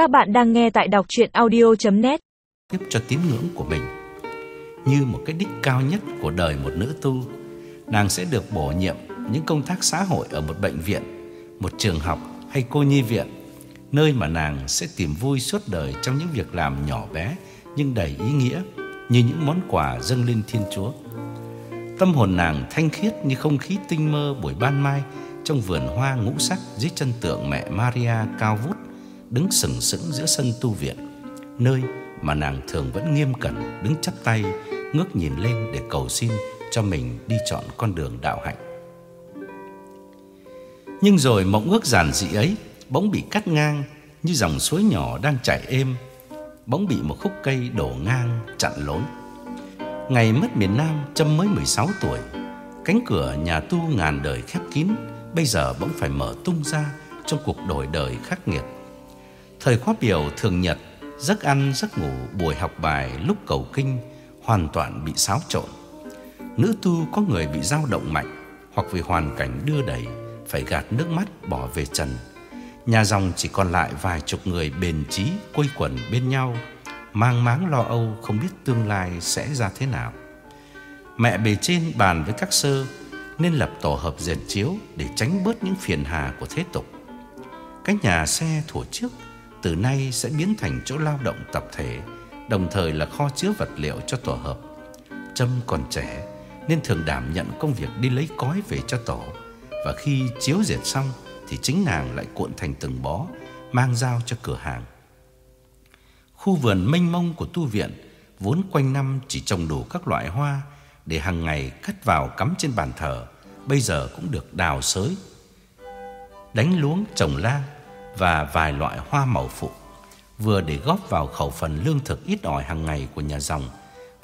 Các bạn đang nghe tại đọc chuyện audio.net tiếp cho tín ngưỡng của mình. Như một cái đích cao nhất của đời một nữ tu, nàng sẽ được bổ nhiệm những công tác xã hội ở một bệnh viện, một trường học hay cô nhi viện, nơi mà nàng sẽ tìm vui suốt đời trong những việc làm nhỏ bé nhưng đầy ý nghĩa như những món quà dâng lên Thiên Chúa. Tâm hồn nàng thanh khiết như không khí tinh mơ buổi ban mai trong vườn hoa ngũ sắc dưới chân tượng mẹ Maria cao vút đứng sừng sững giữa sân tu viện, nơi mà nàng thường vẫn nghiêm cẩn đứng chắp tay ngước nhìn lên để cầu xin cho mình đi chọn con đường đạo hạnh. Nhưng rồi mộng ước giản dị ấy bỗng bị cắt ngang như dòng suối nhỏ đang chảy êm, bỗng bị một khúc cây đổ ngang chặn lối. Ngày mất miền Nam Trâm mới 16 tuổi, cánh cửa nhà tu ngàn đời khép kín bây giờ bỗng phải mở tung ra trong cuộc đổi đời khắc nghiệt. Thời khóa biểu thường nhật, giấc ăn giấc ngủ, buổi học bài, lúc cầu kinh hoàn toàn bị xáo trộn. Nữ tu có người bị dao động mạnh hoặc vì hoàn cảnh đưa đẩy phải gạt nước mắt bỏ về trần. Nhà dòng chỉ còn lại vài chục người bền trí quây quần bên nhau, mang máng lo âu không biết tương lai sẽ ra thế nào. Mẹ bề trên bàn với các sơ nên lập tổ hợp dền chiếu để tránh bớt những phiền hà của thế tục. Cái nhà xe thủa trước từ nay sẽ biến thành chỗ lao động tập thể, đồng thời là kho chứa vật liệu cho tổ hợp. Trâm còn trẻ nên thường đảm nhận công việc đi lấy cói về cho tổ và khi chiếu dệt xong thì chính nàng lại cuộn thành từng bó mang giao cho cửa hàng. Khu vườn mênh mông của tu viện vốn quanh năm chỉ trồng đủ các loại hoa để hàng ngày cắt vào cắm trên bàn thờ, bây giờ cũng được đào sới, đánh luống trồng lan và vài loại hoa màu phụ, vừa để góp vào khẩu phần lương thực ít ỏi hàng ngày của nhà dòng,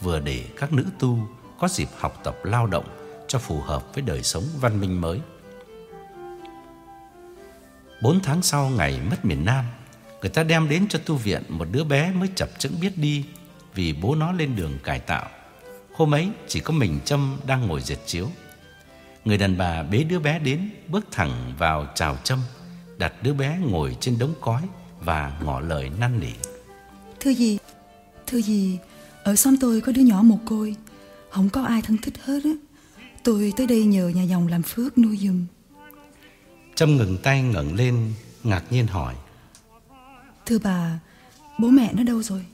vừa để các nữ tu có dịp học tập lao động cho phù hợp với đời sống văn minh mới. Bốn tháng sau ngày mất miền Nam, người ta đem đến cho tu viện một đứa bé mới chập chững biết đi vì bố nó lên đường cải tạo. Hôm ấy chỉ có mình Trâm đang ngồi dệt chiếu. Người đàn bà bế đứa bé đến, bước thẳng vào chào Trâm, đặt đứa bé ngồi trên đống cói và ngỏ lời năn nỉ. Thưa gì, thưa gì, ở xóm tôi có đứa nhỏ mồ côi, không có ai thân thích hết á. Tôi tới đây nhờ nhà dòng làm phước nuôi giùm. Trâm ngừng tay ngẩng lên, ngạc nhiên hỏi. Thưa bà, bố mẹ nó đâu rồi?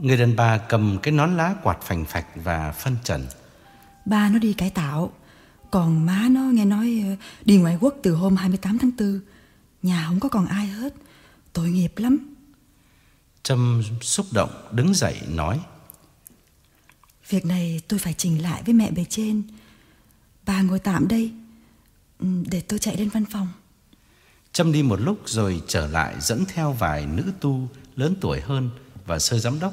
Người đàn bà cầm cái nón lá quạt phành phạch và phân trần. Ba nó đi cải tạo, còn má nó nghe nói ờ, đi ngoại quốc từ hôm 28 tháng 4. Nhà không có còn ai hết, tội nghiệp lắm. Trâm xúc động đứng dậy nói. Việc này tôi phải trình lại với mẹ bề trên. Bà ngồi tạm đây, ừ, để tôi chạy lên văn phòng. Trâm đi một lúc rồi trở lại dẫn theo vài nữ tu lớn tuổi hơn và sơ giám đốc.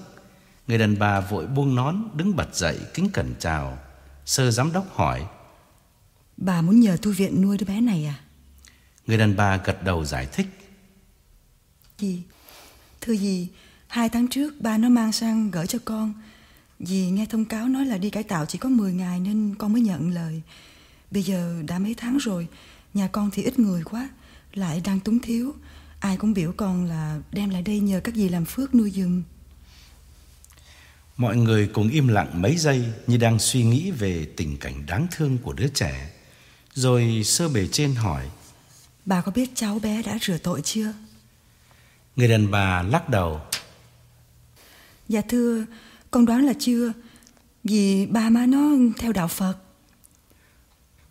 Người đàn bà vội buông nón đứng bật dậy kính cẩn chào. Sơ giám đốc hỏi. Bà muốn nhờ tu viện nuôi đứa bé này à? Người đàn bà gật đầu giải thích. Dì, thưa dì, hai tháng trước ba nó mang sang gửi cho con. Dì nghe thông cáo nói là đi cải tạo chỉ có 10 ngày nên con mới nhận lời. Bây giờ đã mấy tháng rồi, nhà con thì ít người quá, lại đang túng thiếu. Ai cũng biểu con là đem lại đây nhờ các dì làm phước nuôi giùm. Mọi người cùng im lặng mấy giây như đang suy nghĩ về tình cảnh đáng thương của đứa trẻ. Rồi sơ bề trên hỏi. Bà có biết cháu bé đã rửa tội chưa? Người đàn bà lắc đầu. Dạ thưa, con đoán là chưa. Vì ba má nó theo đạo Phật.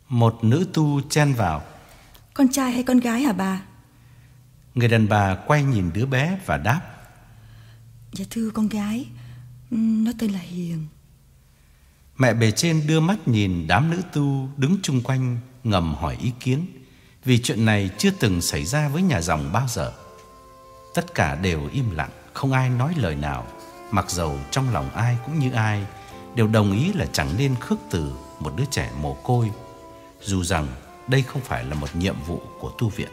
Một nữ tu chen vào. Con trai hay con gái hả bà? Người đàn bà quay nhìn đứa bé và đáp. Dạ thưa con gái, nó tên là Hiền. Mẹ bề trên đưa mắt nhìn đám nữ tu đứng chung quanh ngầm hỏi ý kiến vì chuyện này chưa từng xảy ra với nhà dòng bao giờ. Tất cả đều im lặng, không ai nói lời nào, mặc dầu trong lòng ai cũng như ai đều đồng ý là chẳng nên khước từ một đứa trẻ mồ côi, dù rằng đây không phải là một nhiệm vụ của tu viện.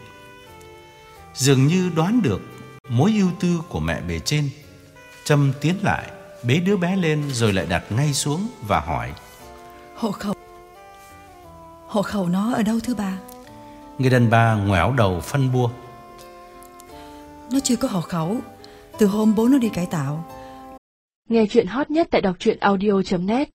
Dường như đoán được mối ưu tư của mẹ bề trên, Trâm tiến lại, bế đứa bé lên rồi lại đặt ngay xuống và hỏi: Hộ khẩu. Hộ khẩu nó ở đâu thưa bà? Người đàn bà ngoẻo đầu phân bua. Nó chưa có hộ khẩu. Từ hôm bố nó đi cải tạo. Nghe chuyện hot nhất tại đọc truyện audio.net